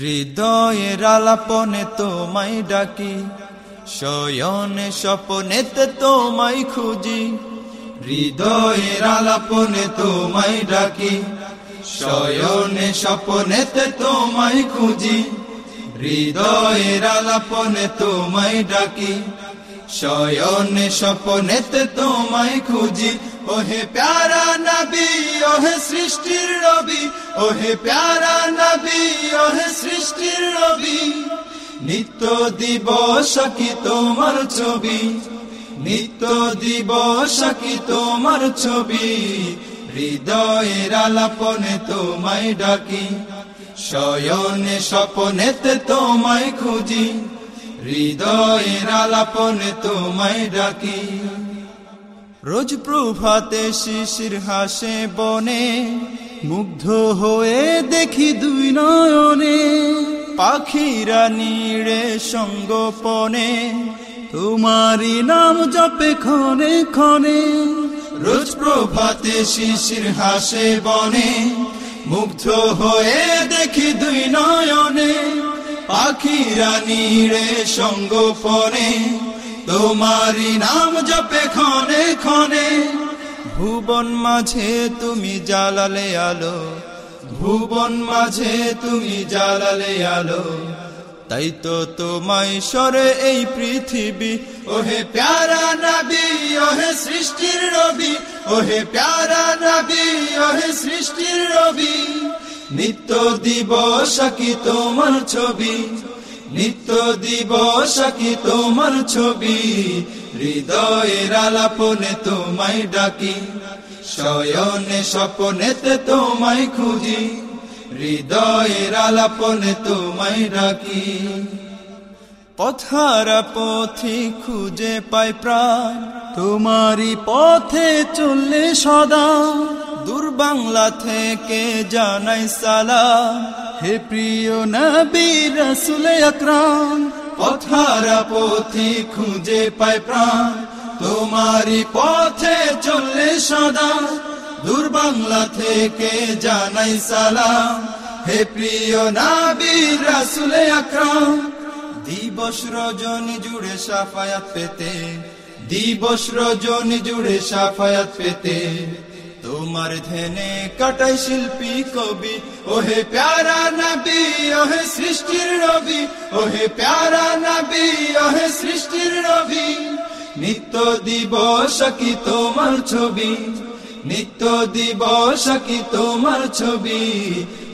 হৃদয়ের আলাপনে তোমায় ডাকি, শয়নে স্বপনেতে তোমায় খুঁজি। হৃদয়ের আলাপনে তোমায় ডাকি, শয়নে স্বপনেতে তোমায় খুঁজি। হৃদয়ের আলাপনে তোমায় ডাকি, শয়নে স্বপনেতে তোমায় খুঁজি। ওহে প্যারা নবী, ওহে সৃষ্টির রবি ওহে প্যারা নবী, ওহে সৃষ্টির রবি নিত্য দিবস কি তোমার ছবি? নিত্য দিবস কি তোমার ছবি? হৃদয়ের আলাপনে তোমায় ডাকি। শয়নে স্বপনেতে তোমায় খুঁজি। হৃদয়ের আলাপনে তোমায় ডাকি। রোজ প্রভাতে শিশির হাসে বনে, মুগ্ধ হয়ে দেখি দুই নয়নে। পাখিরা নিড়ে সঙ্গোপনে, তোমারই নাম জপে ক্ষণে ক্ষণে। রোজ প্রভাতে শিশির হাসে বনে, মুগ্ধ হয়ে দেখি দুই নয়নে। পাখিরা নিড়ে সঙ্গোপনে তোমারি নাম জপে ক্ষণে ক্ষণে। ভুবন মাঝে তুমি জ্বালালে আলো, ভুবন মাঝে তুমি জ্বালালে আলো। তাই তো তোমায় সরে এই পৃথিবী, ওহে প্যারা নবী, ওহে সৃষ্টির রবি, ওহে প্যারা নবী, ওহে সৃষ্টির রবি। নিত্য দিবস কি তোমার ছবি? নিত্য দিবস কি তোমার ছবি? হৃদয়ের আলাপনে তোমায় ডাকি। শয়নে স্বপনেতে তোমায় খুঁজি। হৃদয়ের আলাপনে তোমায় ডাকি। পথারা পথি খুঁজে পাই প্রাণ। তোমারই পথে চললে সদা দূর বাংলা থেকে জানাই সালাম। হে প্রিয় নবী রসুল আকরাম, পথারা পথি খুঁজে পাই প্রাণ। তোমারই পথে চললে সদা, দূর বাংলা থেকে জানাই সালাম। হে প্রিয় নবী রসুল আকরাম, দিবস রজনী জুড়ে সাফায়াত পেতে, দিবস রজনী জুড়ে সাফায়াত পেতে। তোমার ধেনে কাটাই শিল্পী কবি। ওহে প্যারা নবী, ওহে সৃষ্টির রবি। ওহে প্যারা নবী, ওহে সৃষ্টির রবি। নিত্য দিবস কি তোমার ছবি? নিত্য দিবস কি তোমার ছবি?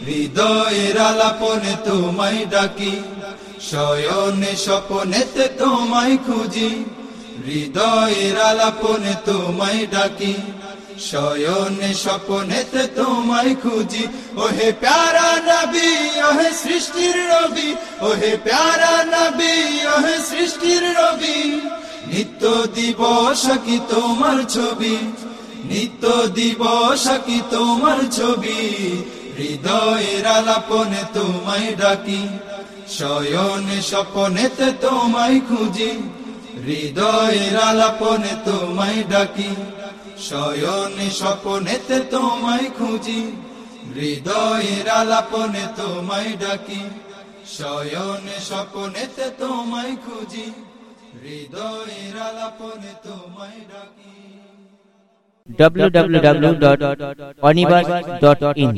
হৃদয়ের আলাপনে তোমায় ডাকি। শয়নে স্বপনেতে তোমায় খুঁজি। হৃদয়ের আলাপনে তোমায় ডাকি। শয়নে স্বপনেতে তোমায় খুঁজি। ওহে প্যারা নবী, ওহে সৃষ্টির রবি। ওহে প্যারা নবী, ওহে সৃষ্টির রবি। নিত্য দিবস কি তোমার ছবি? নিত্য দিবস কি তোমার ছবি? হৃদয়ের আলাপনে তোমায় ডাকি। শয়নে স্বপনেতে তোমায় খুঁজি। হৃদয়ের আলাপনে তোমায় ডাকি। শয়নে স্বপনেতে তোমায় খুঁজি, হৃদয়ের আলাপনে তোমায় ডাকি। শয়নে স্বপনেতে তোমায় খুঁজি, হৃদয়ের আলাপনে তোমায় ডাকি। www.onibus.in